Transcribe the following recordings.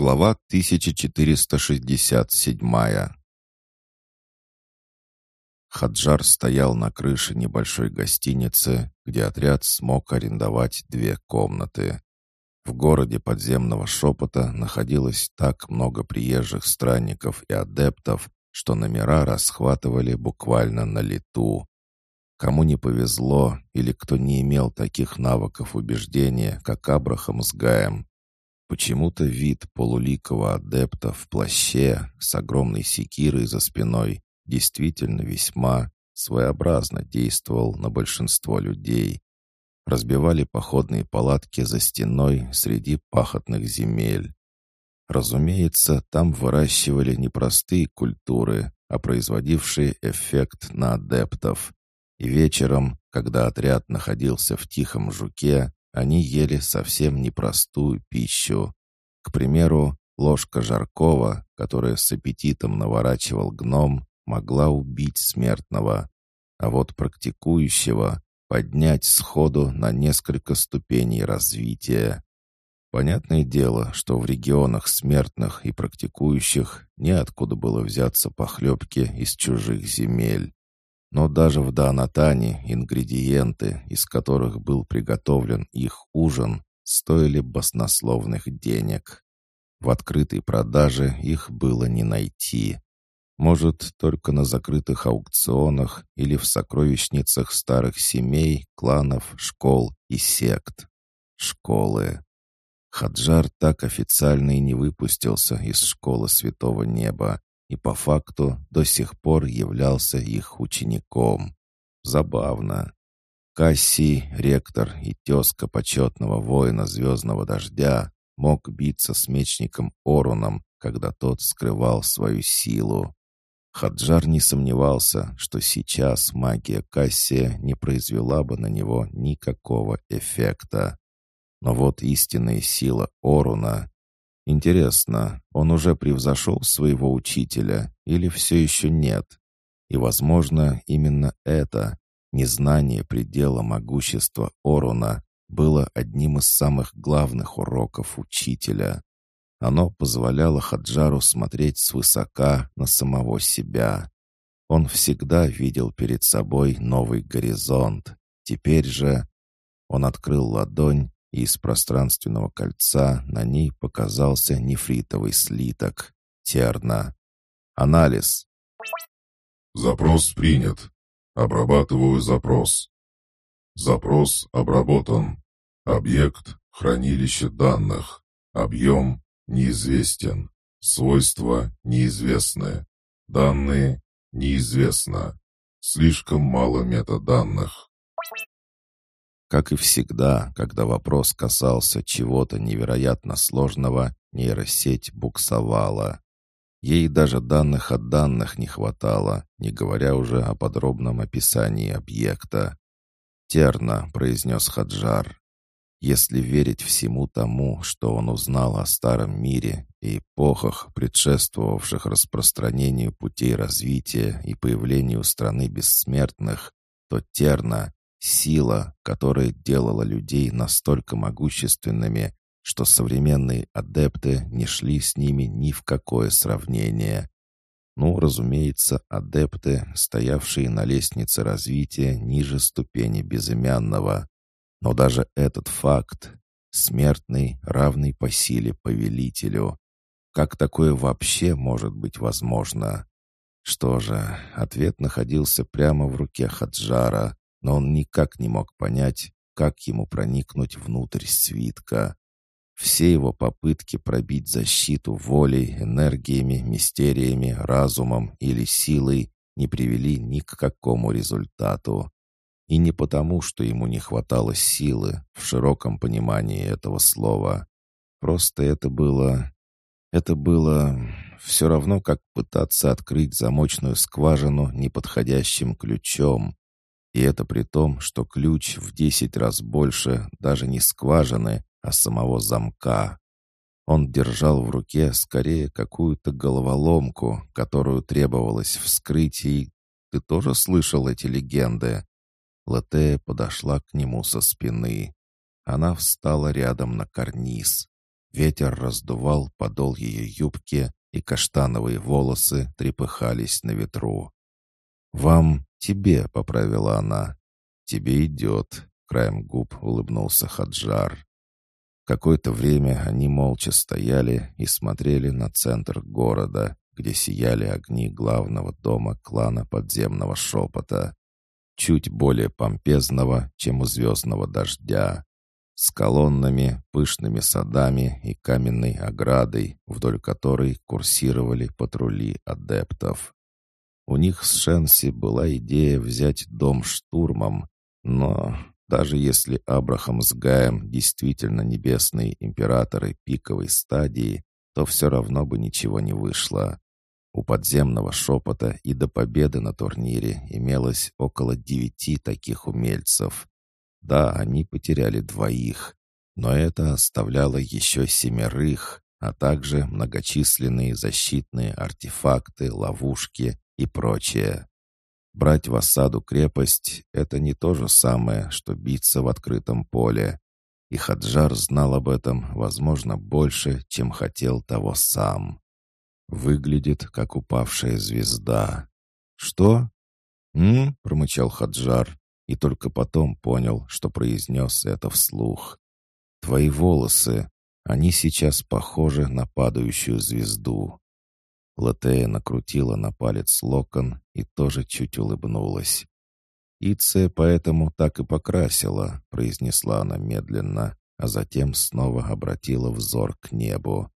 Глава 1467 Хаджар стоял на крыше небольшой гостиницы, где отряд смог арендовать две комнаты. В городе подземного шепота находилось так много приезжих странников и адептов, что номера расхватывали буквально на лету. Кому не повезло или кто не имел таких навыков убеждения, как Абрахам с Гаем, Почему-то вид полуликого адепта в плаще с огромной секирой за спиной действительно весьма своеобразно действовал на большинство людей. Разбивали походные палатки за стеной среди пахотных земель. Разумеется, там выращивали не простые культуры, а производившие эффект на адептов. И вечером, когда отряд находился в Тихом Жуке, они ели совсем непростую пищу. К примеру, ложка жаркого, которая с аппетитом наворачивал гном, могла убить смертного, а вот практикующего поднять сходу на несколько ступеней развития. Понятное дело, что в регионах смертных и практикующих неоткуда было взяться похлебки из чужих земель. Но даже в Данатане ингредиенты, из которых был приготовлен их ужин, стоили баснословных денег. В открытой продаже их было не найти. Может, только на закрытых аукционах или в сокровищницах старых семей, кланов, школ и сект. Школы. Хаджар так официально и не выпустился из школы Святого Неба, и по факту до сих пор являлся их учеником. Забавно. Кассий, ректор и тезка почетного воина Звездного Дождя мог биться с мечником Оруном, когда тот скрывал свою силу. Хаджар не сомневался, что сейчас магия Кассия не произвела бы на него никакого эффекта. Но вот истинная сила Оруна Интересно, он уже превзошел своего учителя или все еще нет? И, возможно, именно это, незнание предела могущества Оруна, было одним из самых главных уроков учителя. Оно позволяло Хаджару смотреть свысока на самого себя. Он всегда видел перед собой новый горизонт. Теперь же он открыл ладонь из пространственного кольца на ней показался нефритовый слиток. Терна. Анализ. Запрос принят. Обрабатываю запрос. Запрос обработан. Объект — хранилище данных. Объем неизвестен. Свойства неизвестны. Данные неизвестно. Слишком мало метаданных. Как и всегда, когда вопрос касался чего-то невероятно сложного, нейросеть буксовала. Ей даже данных от данных не хватало, не говоря уже о подробном описании объекта. «Терно», — произнес Хаджар. Если верить всему тому, что он узнал о старом мире и эпохах, предшествовавших распространению путей развития и появлению страны бессмертных, то Терна Сила, которая делала людей настолько могущественными, что современные адепты не шли с ними ни в какое сравнение. Ну, разумеется, адепты, стоявшие на лестнице развития ниже ступени безымянного. Но даже этот факт, смертный, равный по силе повелителю, как такое вообще может быть возможно? Что же, ответ находился прямо в руке Хаджара, но он никак не мог понять, как ему проникнуть внутрь свитка. Все его попытки пробить защиту волей, энергиями, мистериями, разумом или силой не привели ни к какому результату. И не потому, что ему не хватало силы в широком понимании этого слова. Просто это было... Это было все равно, как пытаться открыть замочную скважину неподходящим ключом. И это при том, что ключ в десять раз больше даже не скважины, а самого замка. Он держал в руке скорее какую-то головоломку, которую требовалось вскрыть, и... Ты тоже слышал эти легенды? Латея подошла к нему со спины. Она встала рядом на карниз. Ветер раздувал подол ее юбки, и каштановые волосы трепыхались на ветру. «Вам, тебе», — поправила она. «Тебе идет», — краем губ улыбнулся Хаджар. Какое-то время они молча стояли и смотрели на центр города, где сияли огни главного дома клана подземного шепота. Чуть более помпезного, чем у звездного дождя с колоннами, пышными садами и каменной оградой, вдоль которой курсировали патрули адептов. У них с Шенси была идея взять дом штурмом, но даже если Абрахам с Гаем действительно небесные императоры пиковой стадии, то все равно бы ничего не вышло. У подземного шепота и до победы на турнире имелось около девяти таких умельцев, да, они потеряли двоих, но это оставляло еще семерых, а также многочисленные защитные артефакты, ловушки и прочее. Брать в осаду крепость — это не то же самое, что биться в открытом поле. И Хаджар знал об этом, возможно, больше, чем хотел того сам. Выглядит, как упавшая звезда. «Что?» «М?» — промычал Хаджар и только потом понял, что произнес это вслух. «Твои волосы, они сейчас похожи на падающую звезду». Латея накрутила на палец локон и тоже чуть улыбнулась. «Иция поэтому так и покрасила», — произнесла она медленно, а затем снова обратила взор к небу.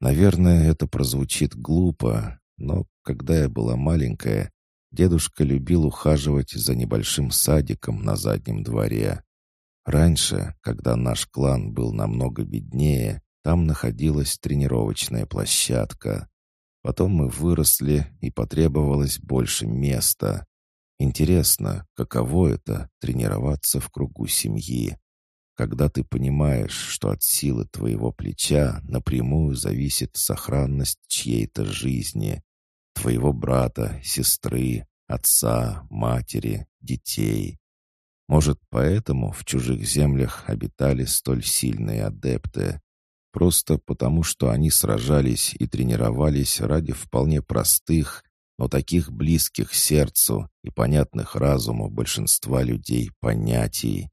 «Наверное, это прозвучит глупо, но когда я была маленькая, Дедушка любил ухаживать за небольшим садиком на заднем дворе. Раньше, когда наш клан был намного беднее, там находилась тренировочная площадка. Потом мы выросли, и потребовалось больше места. Интересно, каково это — тренироваться в кругу семьи? Когда ты понимаешь, что от силы твоего плеча напрямую зависит сохранность чьей-то жизни, твоего брата, сестры, отца, матери, детей. Может, поэтому в чужих землях обитали столь сильные адепты? Просто потому, что они сражались и тренировались ради вполне простых, но таких близких сердцу и понятных разуму большинства людей понятий.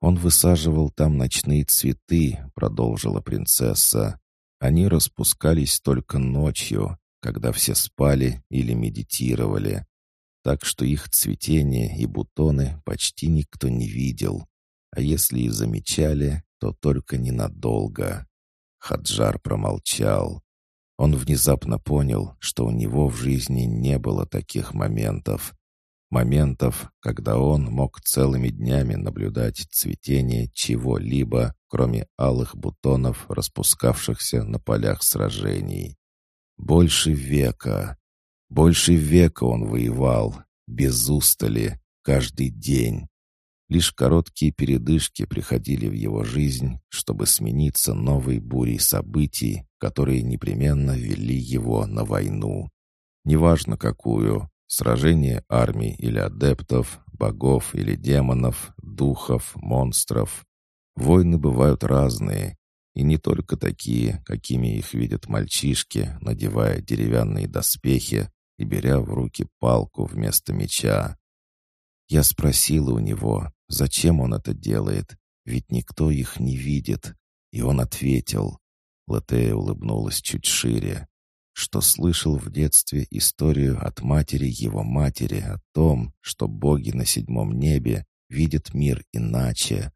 «Он высаживал там ночные цветы», — продолжила принцесса. «Они распускались только ночью, когда все спали или медитировали, так что их цветение и бутоны почти никто не видел, а если и замечали, то только ненадолго. Хаджар промолчал. Он внезапно понял, что у него в жизни не было таких моментов. Моментов, когда он мог целыми днями наблюдать цветение чего-либо, кроме алых бутонов, распускавшихся на полях сражений. Больше века. Больше века он воевал, без устали, каждый день. Лишь короткие передышки приходили в его жизнь, чтобы смениться новой бурей событий, которые непременно вели его на войну. Неважно какую, сражение армий или адептов, богов или демонов, духов, монстров. Войны бывают разные, и не только такие, какими их видят мальчишки, надевая деревянные доспехи и беря в руки палку вместо меча. Я спросила у него, зачем он это делает, ведь никто их не видит. И он ответил. Латея улыбнулась чуть шире что слышал в детстве историю от матери его матери о том, что боги на седьмом небе видят мир иначе,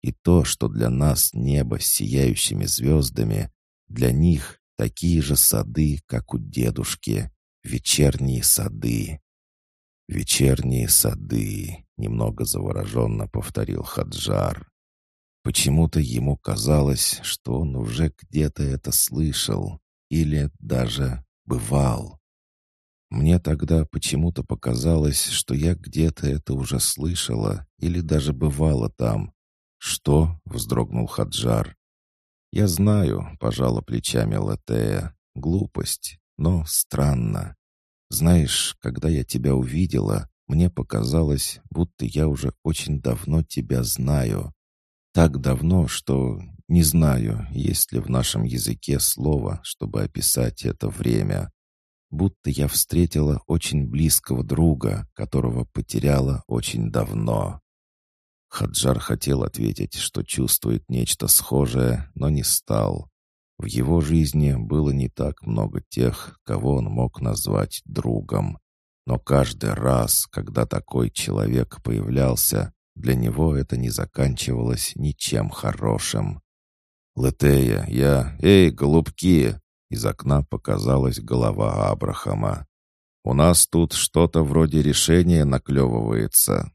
и то, что для нас небо с сияющими звездами, для них такие же сады, как у дедушки, вечерние сады. «Вечерние сады», — немного завороженно повторил Хаджар. Почему-то ему казалось, что он уже где-то это слышал или даже бывал. Мне тогда почему-то показалось, что я где-то это уже слышала или даже бывала там, «Что?» — вздрогнул Хаджар. «Я знаю», — пожала плечами Латея. «Глупость, но странно. Знаешь, когда я тебя увидела, мне показалось, будто я уже очень давно тебя знаю. Так давно, что Не знаю, есть ли в нашем языке слово, чтобы описать это время. Будто я встретила очень близкого друга, которого потеряла очень давно. Хаджар хотел ответить, что чувствует нечто схожее, но не стал. В его жизни было не так много тех, кого он мог назвать другом. Но каждый раз, когда такой человек появлялся, для него это не заканчивалось ничем хорошим. «Летея, я... Эй, голубки!» Из окна показалась голова Абрахама. «У нас тут что-то вроде решения наклевывается.